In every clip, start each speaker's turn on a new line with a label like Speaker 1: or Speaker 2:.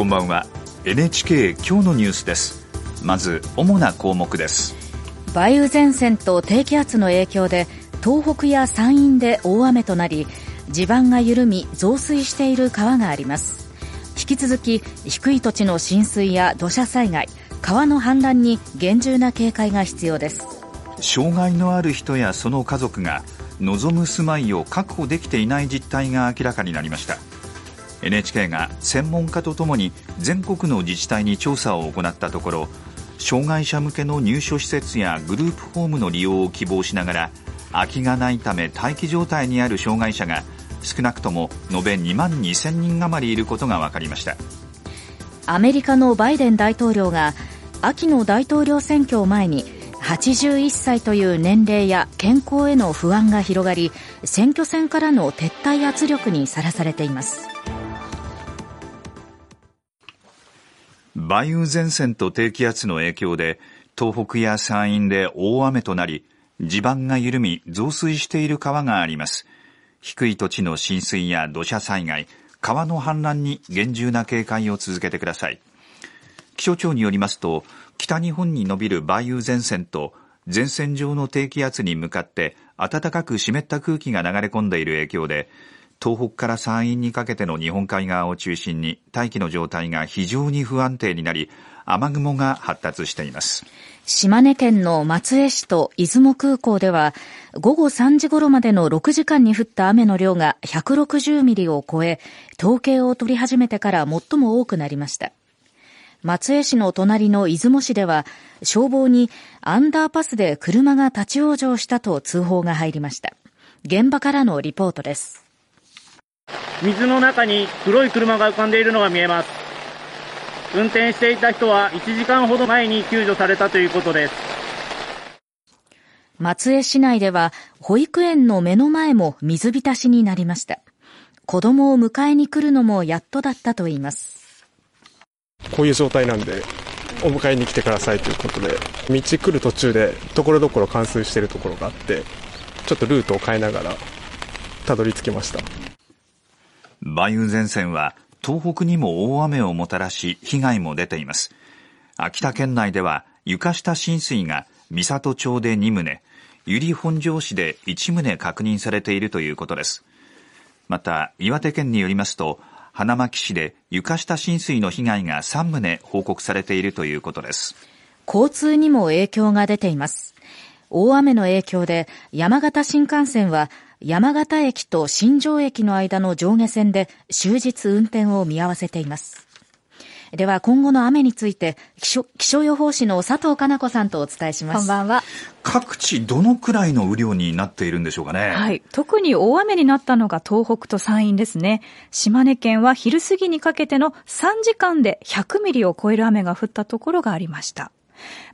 Speaker 1: こんばんは NHK 今日のニュースですまず主な項目です
Speaker 2: 梅雨前線と低気圧の影響で東北や山陰で大雨となり地盤が緩み増水している川があります引き続き低い土地の浸水や土砂災害川の氾濫に厳重な警戒が必要です
Speaker 1: 障害のある人やその家族が望む住まいを確保できていない実態が明らかになりました NHK が専門家とともに全国の自治体に調査を行ったところ障害者向けの入所施設やグループホームの利用を希望しながら空きがないため待機状態にある障害者が少なくとも延べ2万2000人余りいることが分かりました
Speaker 2: アメリカのバイデン大統領が秋の大統領選挙を前に81歳という年齢や健康への不安が広がり選挙戦からの撤退圧力にさらされています
Speaker 1: 梅雨前線と低気圧の影響で東北や山陰で大雨となり地盤が緩み増水している川があります低い土地の浸水や土砂災害川の氾濫に厳重な警戒を続けてください気象庁によりますと北日本に伸びる梅雨前線と前線上の低気圧に向かって暖かく湿った空気が流れ込んでいる影響で東北から山陰にかけての日本海側を中心に大気の状態が非常に不安定になり雨雲が発達しています
Speaker 2: 島根県の松江市と出雲空港では午後3時ごろまでの6時間に降った雨の量が160ミリを超え統計を取り始めてから最も多くなりました松江市の隣の出雲市では消防にアンダーパスで車が立ち往生したと通報が入りました現場からのリポートです
Speaker 1: 水の中に黒い車が浮かんでいるのが見えます。運転していた人は1時間ほど前に救助されたということです。
Speaker 2: 松江市内では保育園の目の前も水浸しになりました。子供を迎えに来るのもやっとだったと言います。
Speaker 1: こういう状態なんで、お迎えに来てくださいということで、道来る途中でところどころ冠水しているところがあって、ちょっとルートを変えながらたどり着きました。梅雨前線は東北にも大雨をもたらし被害も出ています。秋田県内では床下浸水が三郷町で2棟、由利本荘市で1棟確認されているということです。また、岩手県によりますと、花巻市で床下浸水の被害が3棟報告されているということです。
Speaker 2: 交通にも影響が出ています。大雨の影響で山形新幹線は山形駅と新庄駅の間の上下線で終日運転を見合わせています。では今後の雨について気象予報士の佐藤かな子さんとお伝えしますこんばんは
Speaker 1: 各地どのくらいの雨量になっているんでしょうかねは
Speaker 2: い特に大雨になったのが
Speaker 3: 東北と山陰ですね島根県は昼過ぎにかけての3時間で100ミリを超える雨が降ったところがありました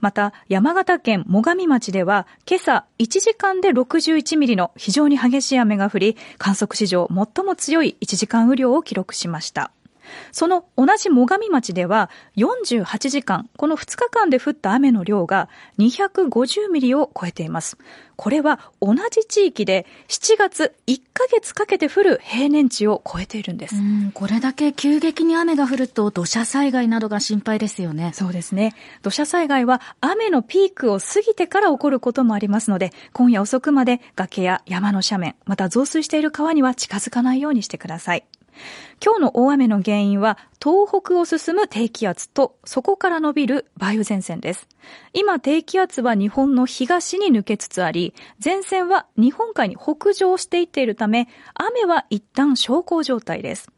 Speaker 3: また、山形県最上町では、今朝1時間で61ミリの非常に激しい雨が降り、観測史上最も強い1時間雨量を記録しました。その同じ最上町では48時間、この2日間で降った雨の量が250ミリを超えています。これは同じ地域で7月1ヶ月かけて降る平年値を超えているんです。これだけ急激に雨が降ると土砂災害などが心配ですよね。そうですね。土砂災害は雨のピークを過ぎてから起こることもありますので、今夜遅くまで崖や山の斜面、また増水している川には近づかないようにしてください。今日の大雨の原因は東北を進む低気圧とそこから伸びる梅雨前線です。今低気圧は日本の東に抜けつつあり、前線は日本海に北上していっているため、雨は一旦小康状態です。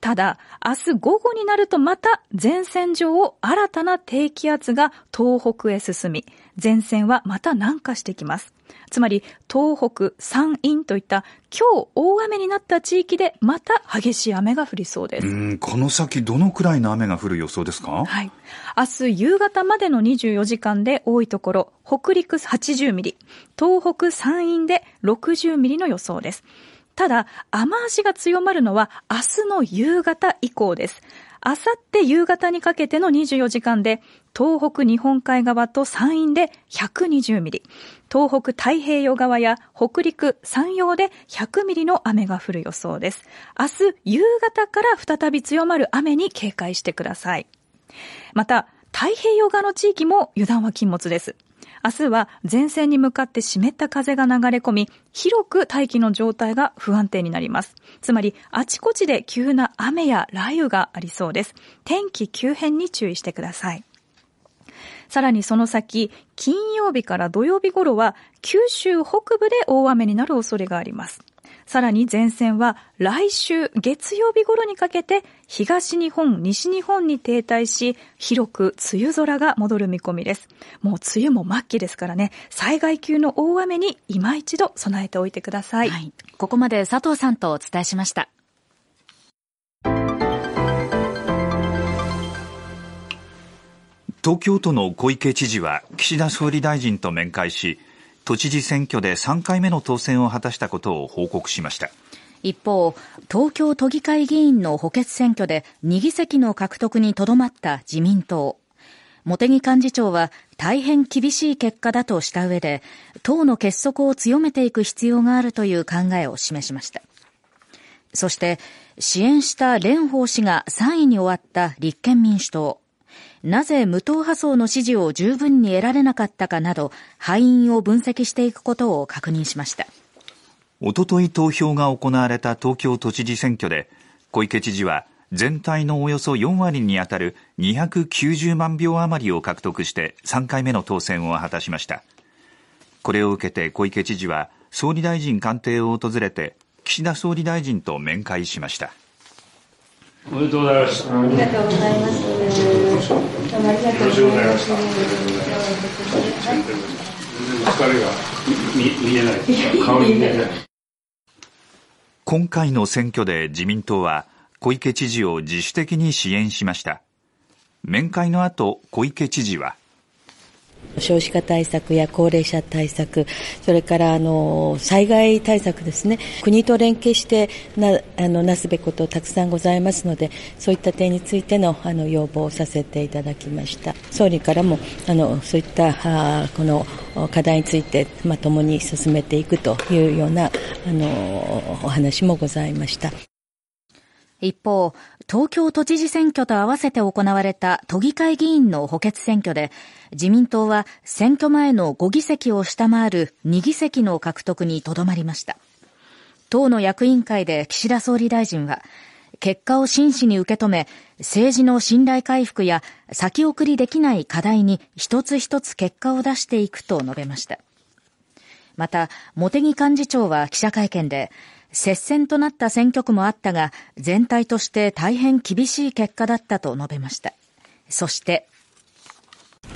Speaker 3: ただ、明日午後になるとまた前線上を新たな低気圧が東北へ進み、前線はまた南下してきます。つまり東北、山陰といった今日大雨になった地域でまた激しい雨が降りそうで
Speaker 1: す。この先どのくらいの雨が降る予想ですかは
Speaker 3: い。明日夕方までの24時間で多いところ、北陸80ミリ、東北山陰で60ミリの予想です。ただ、雨足が強まるのは明日の夕方以降です。あさって夕方にかけての24時間で東北日本海側と山陰で120ミリ、東北太平洋側や北陸、山陽で100ミリの雨が降る予想です。明日夕方から再び強まる雨に警戒してください。また、太平洋側の地域も油断は禁物です。明日は前線に向かって湿った風が流れ込み、広く大気の状態が不安定になります。つまり、あちこちで急な雨や雷雨がありそうです。天気急変に注意してください。さらにその先、金曜日から土曜日頃は九州北部で大雨になる恐れがあります。さらに前線は来週月曜日頃にかけて東日本、西日本に停滞し、広く梅雨空が戻る見込みです。もう梅雨も末期ですからね、災害級の大雨に今一度備えておいてください。はい、ここまで佐藤さんとお
Speaker 2: 伝えしました。
Speaker 1: 東京都の小池知事は岸田総理大臣と面会し、都知事選挙で3回目の当選を果たしたことを報告しました。
Speaker 2: 一方、東京都議会議員の補欠選挙で2議席の獲得にとどまった自民党。茂木幹事長は大変厳しい結果だとした上で、党の結束を強めていく必要があるという考えを示しました。そして、支援した蓮舫氏が3位に終わった立憲民主党。なぜ無党派層の支持を十分に得られなかったかなど、敗因を分析していくことを確認しました。
Speaker 1: おととい投票が行われた東京都知事選挙で、小池知事は全体のおよそ4割にあたる290万票余りを獲得して3回目の当選を果たしました。これを受けて小池知事は総理大臣官邸を訪れて岸田総理大臣と面会しました。
Speaker 3: おめでとうございます。ありがとうございます。
Speaker 1: 今回の選挙で自民党は小池知事を自主的に支援しました。面会の後、小池知事は、
Speaker 2: 少子化対策や高齢者対策、それからあの災害対策ですね、国と連携してなあのなすべきことたくさんございますので、そういった点についてのあの要望をさせていただきました。総理からもあのそういったあこの課題について、まあ、共に進めていくというようなあのお話もございました。一方、東京都知事選挙と合わせて行われた都議会議員の補欠選挙で、自民党は選挙前の5議席を下回る2議席の獲得にとどまりました。党の役員会で岸田総理大臣は、結果を真摯に受け止め、政治の信頼回復や先送りできない課題に一つ一つ結果を出していくと述べました。また、茂木幹事長は記者会見で、接戦となった選挙区もあったが、全体として大変厳しい結果だったと述べました。そして、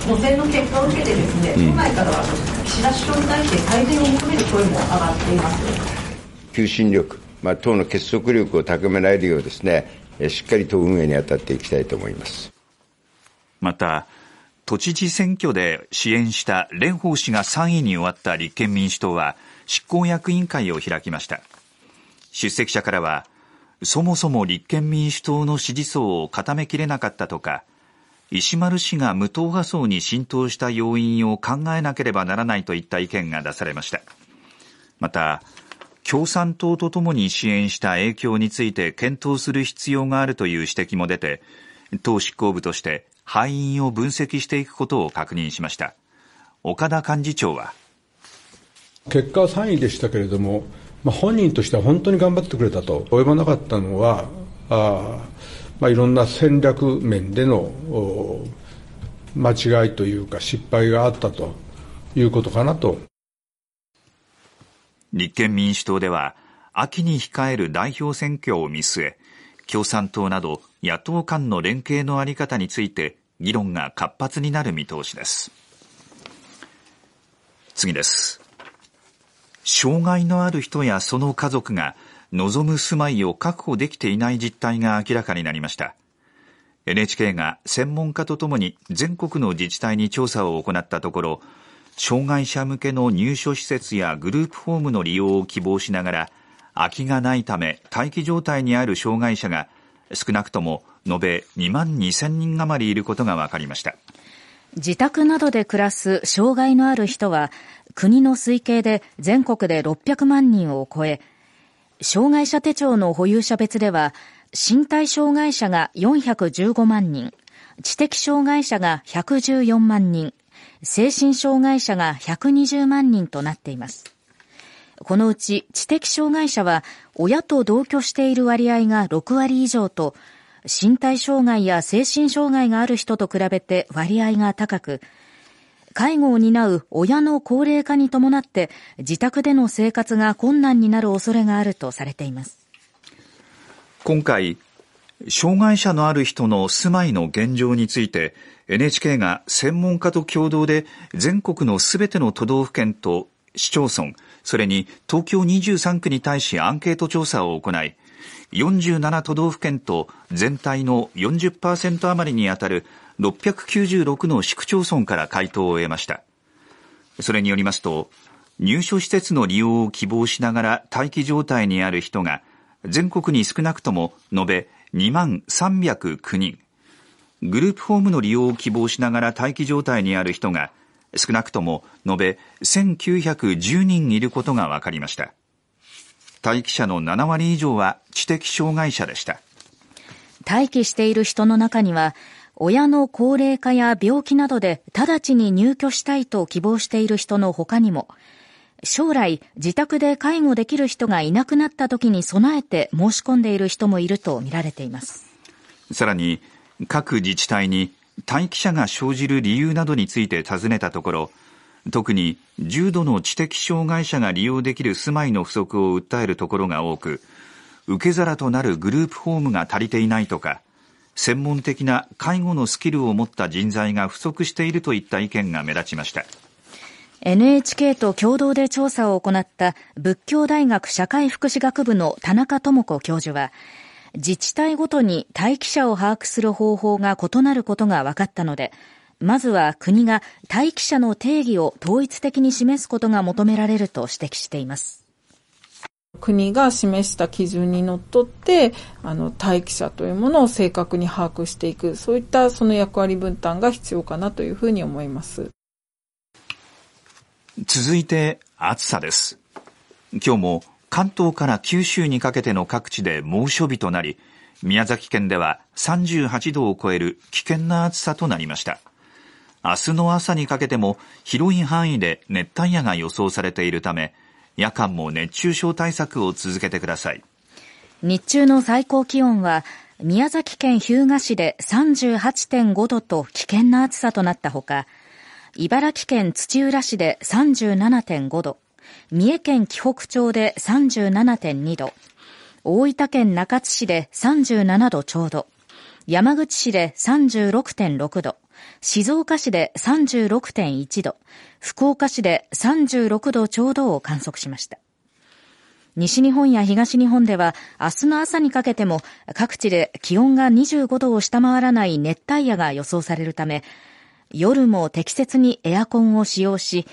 Speaker 3: 補選の結果を受けてですね、党内からは岸田首相に対して改善を求める声も上がっています。
Speaker 1: 求心力、まあ、党の結束力を高められるようですね、しっかりと運営に当たっていきたいと思います。また、都知事選挙で支援した蓮舫氏が3位に終わった立憲民主党は、執行役員会を開きました。出席者からは、そもそも立憲民主党の支持層を固めきれなかったとか、石丸氏が無党派層に浸透した要因を考えなければならないといった意見が出されました。また、共産党とともに支援した影響について検討する必要があるという指摘も出て、党執行部として敗因を分析していくことを確認しました。岡田幹事長は、
Speaker 3: 結果3位でしたけれども、まあ、本人としては本当に頑張ってくれたと及ばなかったのはあ、まあ、いろんな戦略面での間違いというか失敗があったということかなと
Speaker 1: 立憲民主党では秋に控える代表選挙を見据え共産党など野党間の連携の在り方について議論が活発になる見通しです次です障害のある人やその家族が望む住まいを確保できていない実態が明らかになりました。NHK が専門家とともに全国の自治体に調査を行ったところ、障害者向けの入所施設やグループホームの利用を希望しながら、空きがないため待機状態にある障害者が少なくとも延べ2万2000人余りいることが分かりました。
Speaker 2: 自宅などで暮らす障害のある人は国の推計で全国で600万人を超え障害者手帳の保有者別では身体障害者が415万人知的障害者が114万人精神障害者が120万人となっていますこのうち知的障害者は親と同居している割合が6割以上と身体障害や精神障害がある人と比べて割合が高く、介護を担う親の高齢化に伴って自宅での生活が困難になる恐れがあるとされています。
Speaker 1: 今回、障害者のある人の住まいの現状について NHK が専門家と共同で全国のすべての都道府県と市町村、それに東京23区に対しアンケート調査を行い、47都道府県と全体の40%余りにあたる696の市区町村から回答を得ました。それによりますと、入所施設の利用を希望しながら待機状態にある人が全国に少なくとも延べ2万309人、グループホームの利用を希望しながら待機状態にある人が少なくとも延べ1910人いることが分かりました。待機者の7割以上は知的障害者でした
Speaker 2: 待機している人の中には親の高齢化や病気などで直ちに入居したいと希望している人の他にも将来自宅で介護できる人がいなくなった時に備えて申し込んでいる人もいるとみられています
Speaker 1: さらに各自治体に待機者が生じる理由などについて尋ねたところ特に重度の知的障害者が利用できる住まいの不足を訴えるところが多く、受け皿となるグループホームが足りていないとか、専門的な介護のスキルを持った人材が不足しているといった意見が目立ちました。NHK
Speaker 2: と共同で調査を行った仏教大学社会福祉学部の田中智子教授は、自治体ごとに待機者を把握する方法が異なることが分かったので、まずは国が待機者の定義を統一的に示すことが求められると指摘しています。国が示した基準にのっとって、あの、待機者というものを正確に把握していく、そういったその役割分担が必要かなというふうに思います。
Speaker 1: 続いて、暑さです。今日も関東から九州にかけての各地で猛暑日となり、宮崎県では38度を超える危険な暑さとなりました。明日の朝にかけても広い範囲で熱帯夜が予想されているため夜間も熱中症対策を続けてください
Speaker 2: 日中の最高気温は宮崎県日向市で38.5度と危険な暑さとなったほか茨城県土浦市で37.5度三重県紀北町で37.2度大分県中津市で37度ちょうど山口市で36.6度静岡市で36.1度、福岡市で36度ちょうどを観測しました。西日本や東日本では明日の朝にかけても各地で気温が25度を下回らない熱帯夜が予想されるため、夜も適切にエアコンを使用し、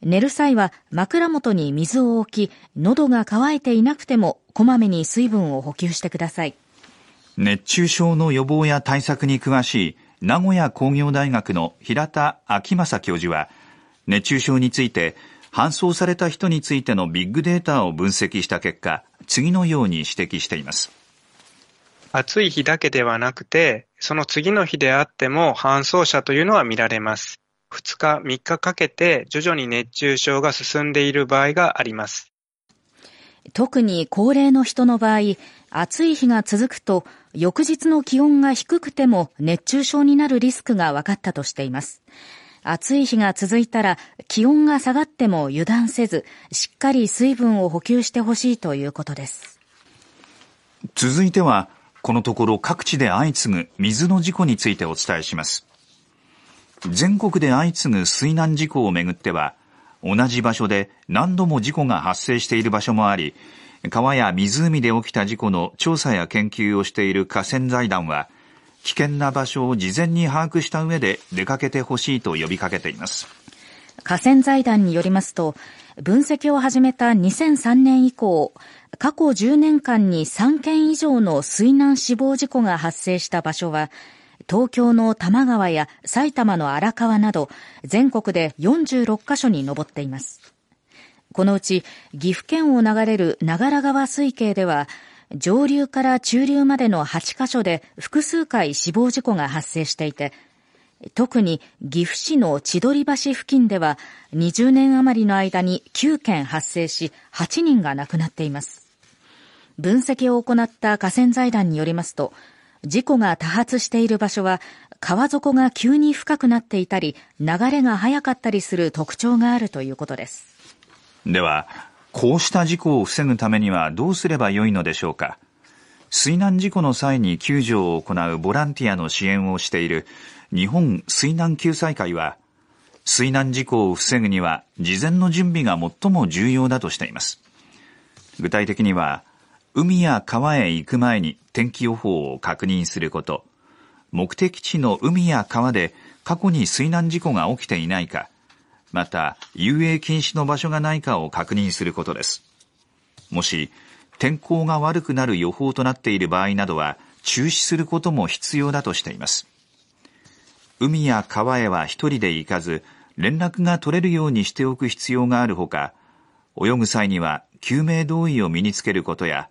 Speaker 2: 寝る際は枕元に水を置き、喉が渇いていなくてもこまめに水分を補給してください。
Speaker 1: 熱中症の予防や対策に詳しい名古屋工業大学の平田昭正教授は、熱中症について、搬送された人についてのビッグデータを分析した結果、次のように指摘しています。暑い日だけではなくて、その次の日であっても搬送者というのは見られます。2日、3日かけて徐々に熱中症が進んでいる場合があります。
Speaker 2: 特に高齢の人の場合、暑い日が続くと、翌日の気温が低くても熱中症になるリスクが分かったとしています。暑い日が続いたら、気温が下がっても油断せず、しっかり水分を補給してほしいということです。
Speaker 1: 続いては、このところ各地で相次ぐ水の事故についてお伝えします。全国で相次ぐ水難事故をめぐっては、同じ場所で何度も事故が発生している場所もあり、川や湖で起きた事故の調査や研究をしている河川財団は、危険な場所を事前に把握した上で出かけてほしいと呼びかけています。
Speaker 2: 河川財団によりますと、分析を始めた2003年以降、過去10年間に3件以上の水難死亡事故が発生した場所は、東京の多摩川や埼玉の荒川など、全国で46カ所に上っています。このうち、岐阜県を流れる長良川水系では、上流から中流までの8カ所で複数回死亡事故が発生していて、特に岐阜市の千鳥橋付近では20年余りの間に9件発生し8人が亡くなっています。分析を行った河川財団によりますと、事故が多発している場所は川底が急に深くなっていたり流れが速かったりする特徴があるということです
Speaker 1: ではこうした事故を防ぐためにはどうすればよいのでしょうか水難事故の際に救助を行うボランティアの支援をしている日本水難救済会は水難事故を防ぐには事前の準備が最も重要だとしています具体的には海や川へ行く前に天気予報を確認すること、目的地の海や川で過去に水難事故が起きていないか、また遊泳禁止の場所がないかを確認することです。もし、天候が悪くなる予報となっている場合などは中止することも必要だとしています。海や川へは一人で行かず、連絡が取れるようにしておく必要があるほか、泳ぐ際には救命胴衣を身につけることや、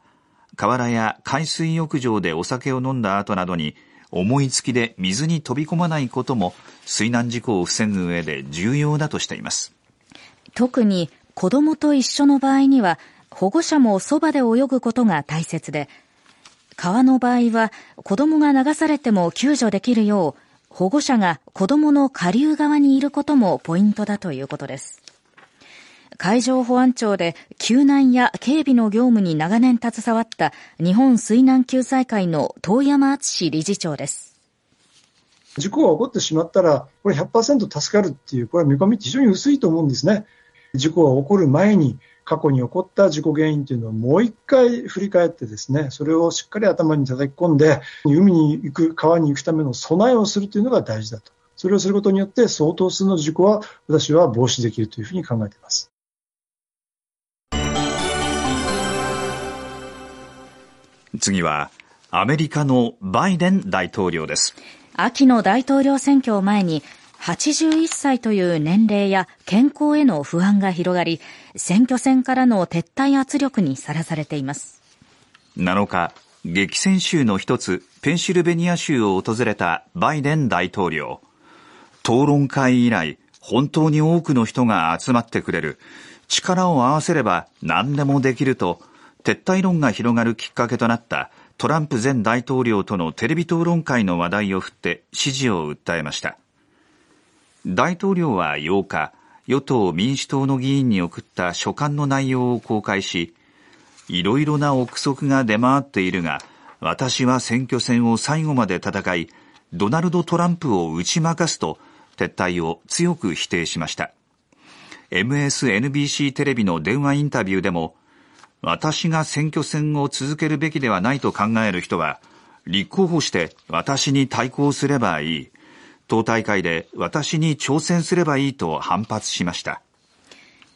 Speaker 1: 河原や海水浴場でお酒を飲んだ後などに思いつきで水に飛び込まないことも水難事故を防ぐ上で重要だとしています
Speaker 2: 特に子供と一緒の場合には保護者もそばで泳ぐことが大切で川の場合は子供が流されても救助できるよう保護者が子供の下流側にいることもポイントだということです海上保安庁で救難や警備の業務に長年携わった日本水難救済会の遠山敦理事長です。
Speaker 1: 事故が起こってしまったら、これ100%助かるっていう、これは見込みって非常に薄いと思うんですね。事故が起こる前に、過去に起こった事故原因というのをもう一回振り返ってですね、それをしっかり頭に叩き込んで、海に行く、川に行くための備えをするというのが大事だと。それをすることによって相当数の事故は私は防止できるというふうに考えています。次はアメリカのバイデン大統領です
Speaker 2: 秋の大統領選挙を前に81歳という年齢や健康への不安が広がり選挙戦からの撤退圧力にさらされています
Speaker 1: 7日激戦州の一つペンシルベニア州を訪れたバイデン大統領討論会以来本当に多くの人が集まってくれる力を合わせれば何でもできると撤退論が広がるきっかけとなったトランプ前大統領とのテレビ討論会の話題を振って支持を訴えました大統領は8日与党・民主党の議員に送った書簡の内容を公開しいろいろな憶測が出回っているが私は選挙戦を最後まで戦いドナルド・トランプを打ち負かすと撤退を強く否定しました MSNBC テレビの電話インタビューでも私が選挙戦を続けるべきではないと考える人は、立候補して私に対抗すればいい。党大会で私に挑戦すればいいと反発しました。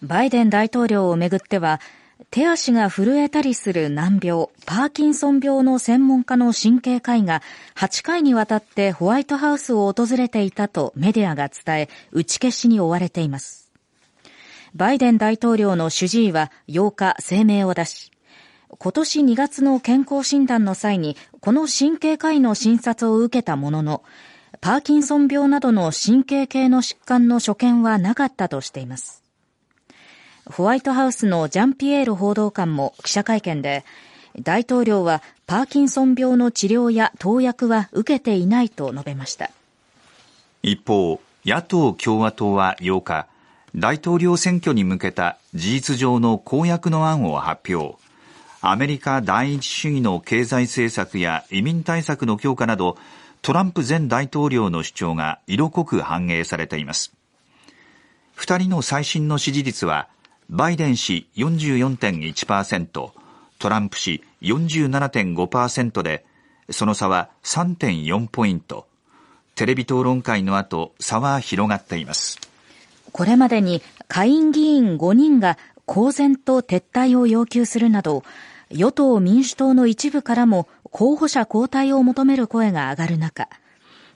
Speaker 2: バイデン大統領をめぐっては、手足が震えたりする難病、パーキンソン病の専門家の神経科医が8回にわたってホワイトハウスを訪れていたとメディアが伝え、打ち消しに追われています。バイデン大統領の主治医は8日声明を出し、今年2月の健康診断の際に、この神経科医の診察を受けたものの、パーキンソン病などの神経系の疾患の所見はなかったとしています。ホワイトハウスのジャンピエール報道官も記者会見で、大統領はパーキンソン病の治療や投薬は受けていないと述べました。
Speaker 1: 一方、野党・共和党は8日、大統領選挙に向けた事実上の公約の案を発表アメリカ第一主義の経済政策や移民対策の強化などトランプ前大統領の主張が色濃く反映されています2人の最新の支持率はバイデン氏44.1%トランプ氏47.5%でその差は3.4ポイントテレビ討論会の後差は広がっています
Speaker 2: これまでに下院議員5人が公然と撤退を要求するなど、与党・民主党の一部からも候補者交代を求める声が上がる中、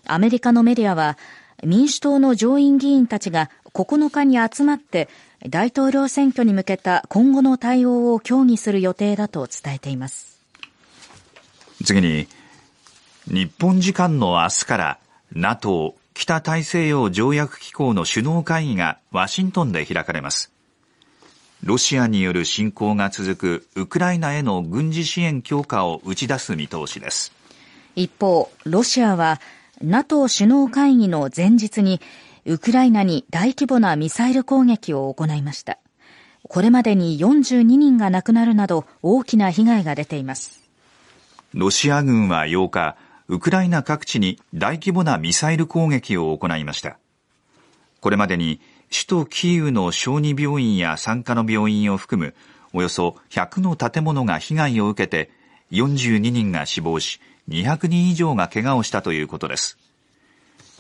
Speaker 2: アメリカのメディアは、民主党の上院議員たちが9日に集まって大統領選挙に向けた今後の対応を協議する予定だと伝えています
Speaker 1: 次に日本時間の明日から NATO 北大西洋条約機構の首脳会議がワシントンで開かれます。ロシアによる侵攻が続くウクライナへの軍事支援強化を打ち出す見通しです。
Speaker 2: 一方、ロシアは NATO 首脳会議の前日にウクライナに大規模なミサイル攻撃を行いました。これまでに42人が亡くなるなど大きな被害が出ています。
Speaker 1: ロシア軍は8日、ウクライナ各地に大規模なミサイル攻撃を行いました。これまでに首都キーウの小児病院や産科の病院を含むおよそ100の建物が被害を受けて42人が死亡し200人以上が怪我をしたということです。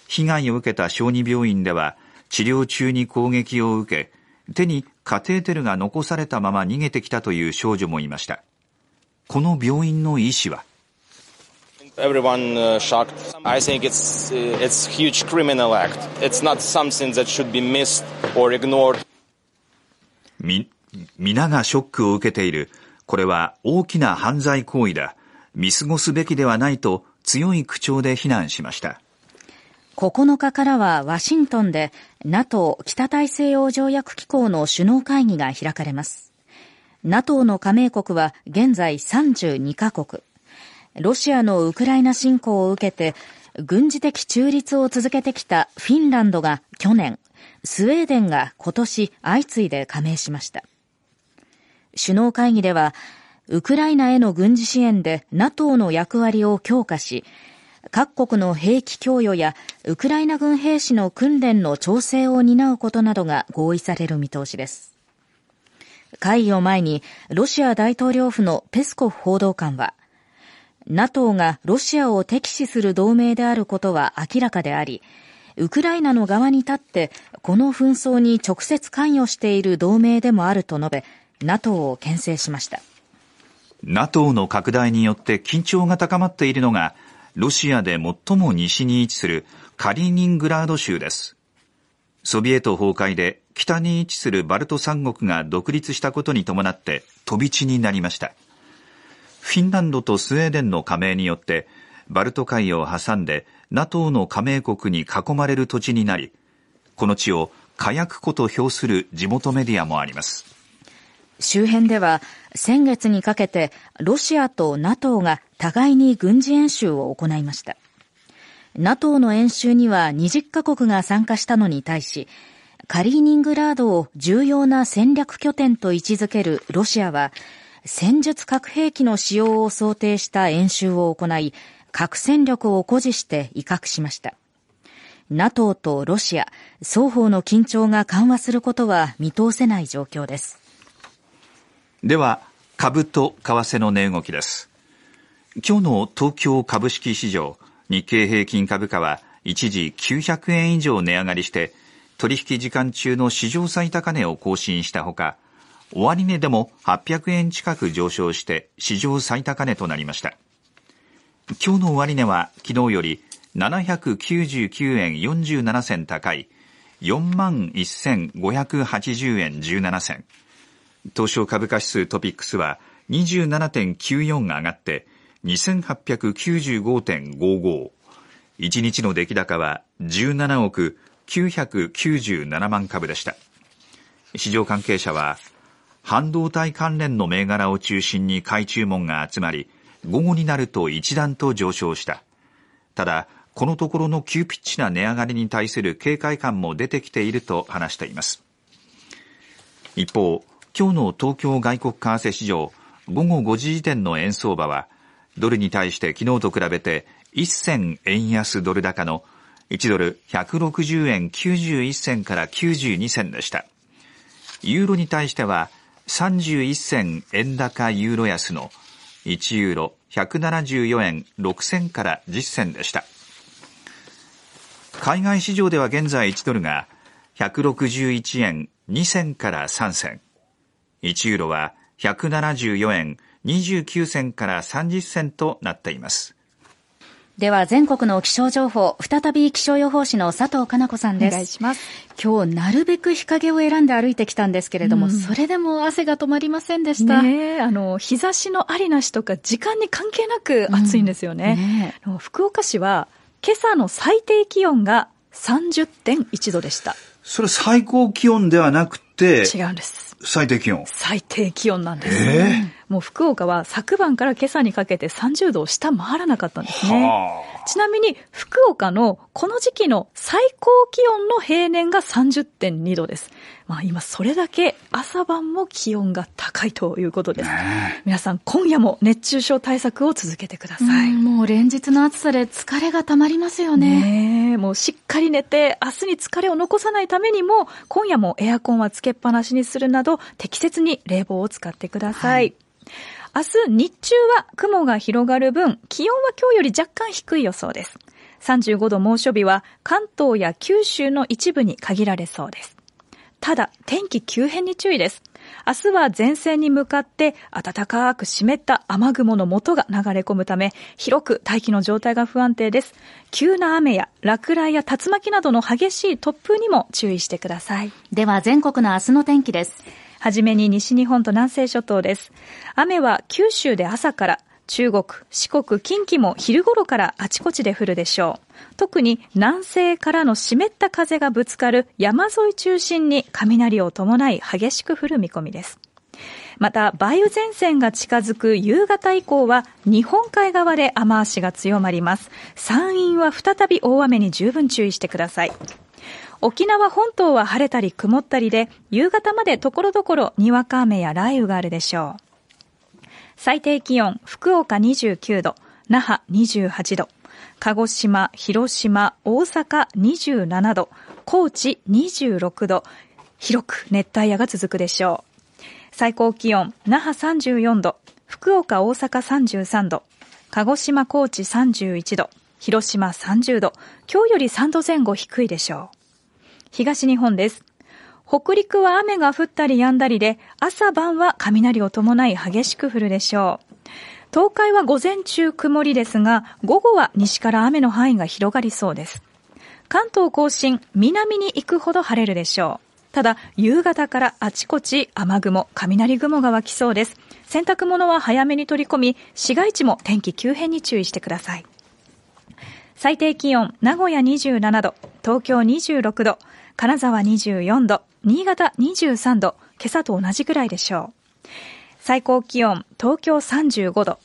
Speaker 1: 被害を受けた小児病院では治療中に攻撃を受け手にカテーテルが残されたまま逃げてきたという少女もいました。この病院の医師は
Speaker 2: Everyone uh, shocked. I think it's it's huge
Speaker 1: criminal act. It's not something that should be missed or ignored. み皆がショックを受けている。これは大きな犯罪行為だ。見過ごすべきではないと強い口調で非難しました。9
Speaker 2: 日からはワシントンで NATO 北大西洋条約機構の首脳会議が開かれます。NATO の加盟国は現在32カ国。ロシアのウクライナ侵攻を受けて、軍事的中立を続けてきたフィンランドが去年、スウェーデンが今年相次いで加盟しました。首脳会議では、ウクライナへの軍事支援で NATO の役割を強化し、各国の兵器供与やウクライナ軍兵士の訓練の調整を担うことなどが合意される見通しです。会議を前にロシア大統領府のペスコフ報道官は NATO がロシアを敵視する同盟であることは明らかであり、ウクライナの側に立って、この紛争に直接関与している同盟でもあると述べ、NATO を牽制しました。
Speaker 1: NATO の拡大によって緊張が高まっているのが、ロシアで最も西に位置するカリーニングラード州です。ソビエト崩壊で北に位置するバルト三国が独立したことに伴って飛び地になりました。フィンランドとスウェーデンの加盟によってバルト海を挟んで NATO の加盟国に囲まれる土地になりこの地を火薬庫と評する地元メディアもあります
Speaker 2: 周辺では先月にかけてロシアと NATO が互いに軍事演習を行いました NATO の演習には20カ国が参加したのに対しカリーニングラードを重要な戦略拠点と位置づけるロシアは戦術核兵器の使用を想定した演習を行い、核戦力を誇示して威嚇しました。NATO とロシア、双方の緊張が緩和することは見通せない状況です。
Speaker 1: では、株と為替の値動きです。今日の東京株式市場、日経平均株価は一時900円以上値上がりして、取引時間中の史上最高値を更新したほか、終値でも800円近く上昇して史上最高値となりました。今日の終値は昨日より799円47銭高い4万1580円17銭。東証株価指数トピックスは27.94が上がって2895.55。一日の出来高は17億997万株でした。市場関係者は半導体関連の銘柄を中心に買い注文が集まり、午後になると一段と上昇した。ただ、このところの急ピッチな値上がりに対する警戒感も出てきていると話しています。一方、今日の東京外国為替市場、午後5時時点の円相場は、ドルに対して昨日と比べて1銭円安ドル高の1ドル160円91銭から92銭でした。ユーロに対しては31銭円高ユーロ安の1ユーロ174円6銭から10銭でした。海外市場では現在1ドルが161円2銭から3銭、1ユーロは174円29銭から30銭となっています。
Speaker 2: では全国の気象情報、再び気象予報士の佐藤かな子さんです。お願いします。今日なるべく日陰を選んで歩いてきたんですけれども、うん、それでも汗が止まりませんでした。ねあの、日差しのありなしとか時間に関係
Speaker 3: なく暑いんですよね。うん、ね福岡市は今朝の最低気温が30.1度でした。
Speaker 1: それ最高気温ではなくて、違うんです。最低気温。
Speaker 3: 最低気温なんです。えーもう福岡は昨晩から今朝にかけて30度を下回らなかったんですね。ちなみに福岡のこの時期の最高気温の平年が30.2度です。まあ、今それだけ朝晩も気温が高いということです、ね、皆さん今夜も熱中症対策を続けてください、うもう連日の暑さで疲れがたまりますよねねもうしっかり寝て明日に疲れを残さないためにも今夜もエアコンはつけっぱなしにするなど適切に冷房を使ってください、はい明日日中は雲が広がる分、気温は今日より若干低い予想です。35度猛暑日は関東や九州の一部に限られそうです。ただ、天気急変に注意です。明日は前線に向かって暖かく湿った雨雲の元が流れ込むため、広く大気の状態が不安定です。急な雨や落雷や竜巻などの激しい突風にも注意してください。では全国の明日の天気です。はじめに西日本と南西諸島です。雨は九州で朝から、中国、四国、近畿も昼頃からあちこちで降るでしょう。特に南西からの湿った風がぶつかる山沿い中心に雷を伴い激しく降る見込みです。また、梅雨前線が近づく夕方以降は、日本海側で雨足が強まります。山陰は再び大雨に十分注意してください。沖縄本島は晴れたり曇ったりで、夕方までところどころにわか雨や雷雨があるでしょう。最低気温、福岡29度、那覇28度、鹿児島、広島、大阪27度、高知26度、広く熱帯夜が続くでしょう。最高気温、那覇34度、福岡、大阪33度、鹿児島、高知31度、広島30度、今日より3度前後低いでしょう。東日本です。北陸は雨が降ったり止んだりで、朝晩は雷を伴い激しく降るでしょう。東海は午前中曇りですが、午後は西から雨の範囲が広がりそうです。関東甲信、南に行くほど晴れるでしょう。ただ、夕方からあちこち雨雲、雷雲が湧きそうです。洗濯物は早めに取り込み、市街地も天気急変に注意してください。最低気温、名古屋27度、東京26度、金沢24度、新潟23度、今朝と同じくらいでしょう。最高気温、東京35度、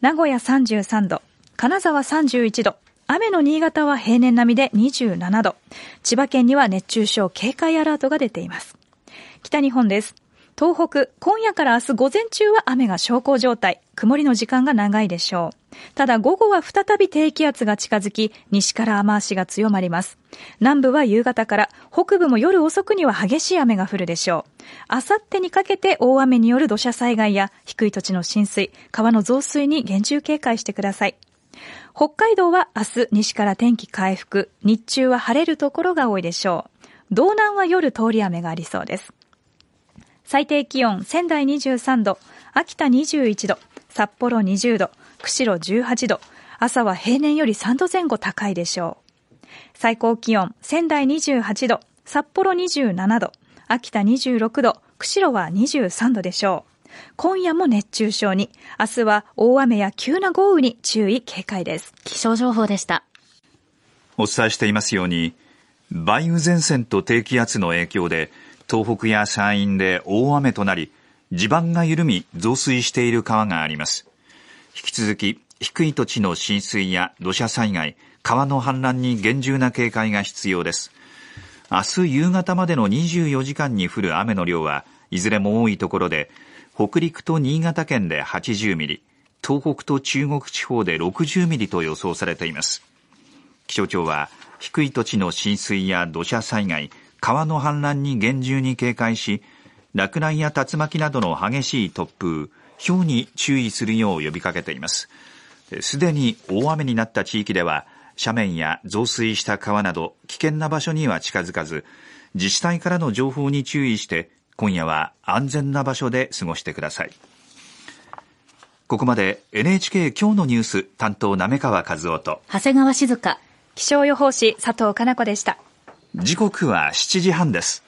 Speaker 3: 名古屋33度、金沢31度、雨の新潟は平年並みで27度、千葉県には熱中症警戒アラートが出ています。北日本です。東北、今夜から明日午前中は雨が小康状態、曇りの時間が長いでしょう。ただ午後は再び低気圧が近づき、西から雨足が強まります。南部は夕方から、北部も夜遅くには激しい雨が降るでしょう。あさってにかけて大雨による土砂災害や低い土地の浸水、川の増水に厳重警戒してください。北海道は明日西から天気回復、日中は晴れるところが多いでしょう。道南は夜通り雨がありそうです。最低気温仙台23度、秋田21度、札幌20度、釧路18度、朝は平年より3度前後高いでしょう。最高気温仙台28度、札幌27度、秋田26度、釧路は23度でしょう。今夜も熱中症に、明日は大雨や急な豪雨に注意警戒です。気象情報でした。
Speaker 1: お伝えしていますように、梅雨前線と低気圧の影響で、東北や山陰で大雨となり、地盤が緩み増水している川があります。引き続き、低い土地の浸水や土砂災害、川の氾濫に厳重な警戒が必要です。明日夕方までの24時間に降る雨の量はいずれも多いところで、北陸と新潟県で80ミリ、東北と中国地方で60ミリと予想されています。気象庁は低い土地の浸水や土砂災害、川の氾濫に厳重に警戒し、落雷や竜巻などの激しい突風、氷に注意するよう呼びかけています。すでに大雨になった地域では、斜面や増水した川など危険な場所には近づかず、自治体からの情報に注意して、今夜は安全な場所で過ごしてください。ここまで NHK 今日のニュース担当、滑川和夫と、
Speaker 3: 長谷川静香、気象予報士佐藤かな子でした。
Speaker 1: 時刻は7時半です。